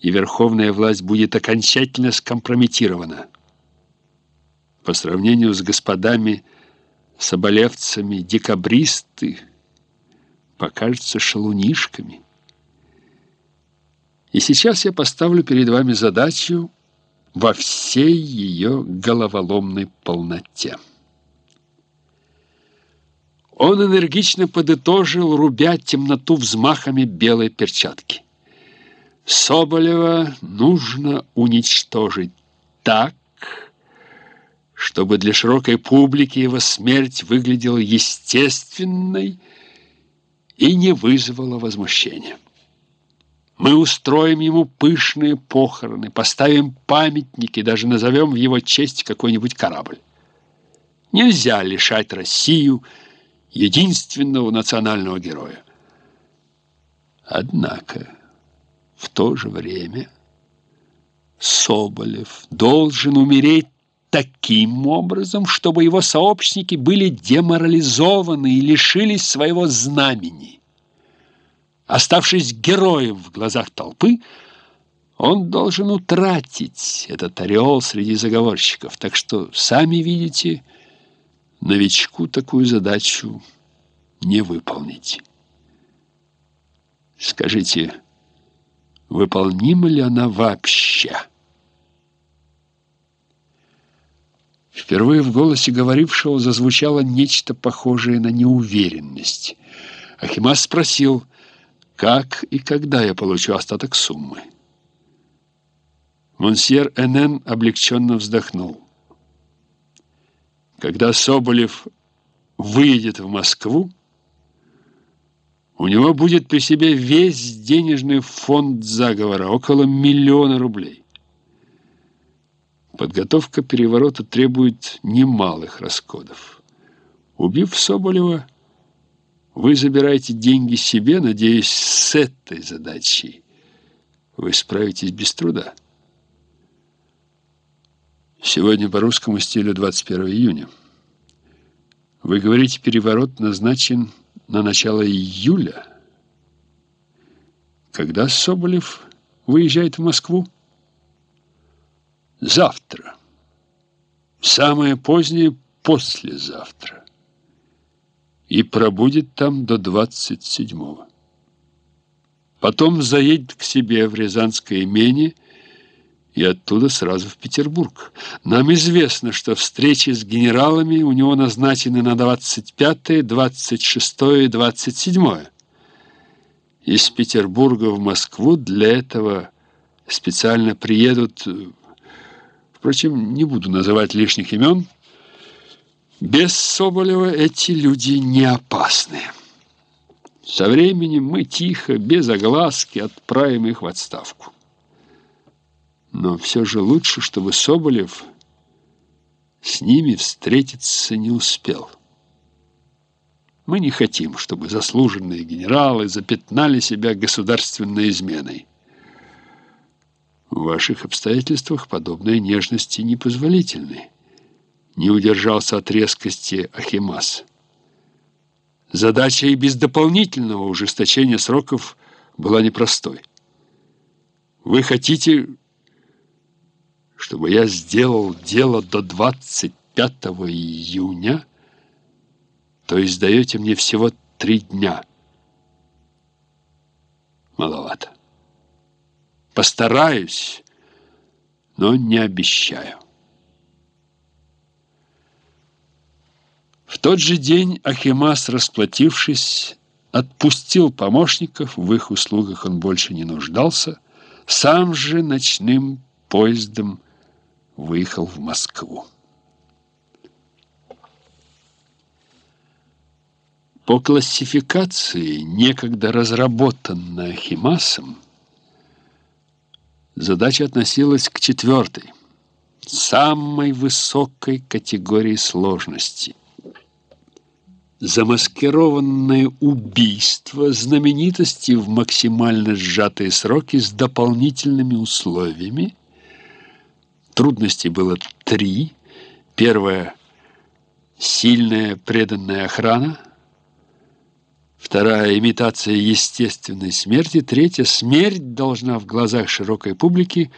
и верховная власть будет окончательно скомпрометирована. По сравнению с господами соболевцами декабристы покажутся шалунишками. И сейчас я поставлю перед вами задачу во всей ее головоломной полноте. Он энергично подытожил, рубя темноту взмахами белой перчатки. Соболева нужно уничтожить так, чтобы для широкой публики его смерть выглядела естественной и не вызвала возмущения. Мы устроим ему пышные похороны, поставим памятники, даже назовем в его честь какой-нибудь корабль. Нельзя лишать Россию единственного национального героя. Однако то же время Соболев должен умереть таким образом, чтобы его сообщники были деморализованы и лишились своего знамени. Оставшись героем в глазах толпы, он должен утратить этот ореол среди заговорщиков. Так что, сами видите, новичку такую задачу не выполнить. Скажите, выполнима ли она вообще? Впервые в голосе говорившего зазвучало нечто похожее на неуверенность. Ахимас спросил, как и когда я получу остаток суммы? Монсьер Н.Н. облегченно вздохнул. Когда Соболев выедет в Москву, у него будет при себе весь денежный фонд заговора, около миллиона рублей. Подготовка переворота требует немалых расходов. Убив Соболева, вы забираете деньги себе, надеюсь, с этой задачей вы справитесь без труда. Сегодня по русскому стилю 21 июня. Вы говорите, переворот назначен на начало июля. Когда Соболев выезжает в Москву? Завтра. Самое позднее послезавтра и пробудет там до 27-го. Потом заедет к себе в Рязанское имение и оттуда сразу в Петербург. Нам известно, что встречи с генералами у него назначены на 25, 26 и 27. Из Петербурга в Москву для этого специально приедут... Впрочем, не буду называть лишних имен, без Соболева эти люди не опасны. Со временем мы тихо, без огласки, отправим их в отставку. Но все же лучше, чтобы Соболев с ними встретиться не успел. Мы не хотим, чтобы заслуженные генералы запятнали себя государственной изменой. В ваших обстоятельствах подобные нежности непозволительны не удержался от резкости Ахимас. Задача и без дополнительного ужесточения сроков была непростой. Вы хотите, чтобы я сделал дело до 25 июня, то есть даете мне всего три дня. Маловато. Постараюсь, но не обещаю. В тот же день Ахимас, расплатившись, отпустил помощников, в их услугах он больше не нуждался, сам же ночным поездом выехал в Москву. По классификации, некогда разработанной Ахимасом, задача относилась к четвертой, самой высокой категории сложности замаскированное убийство знаменитости в максимально сжатые сроки с дополнительными условиями. Трудностей было три. Первое – сильная преданная охрана. Вторая – имитация естественной смерти. Третья – смерть должна в глазах широкой публики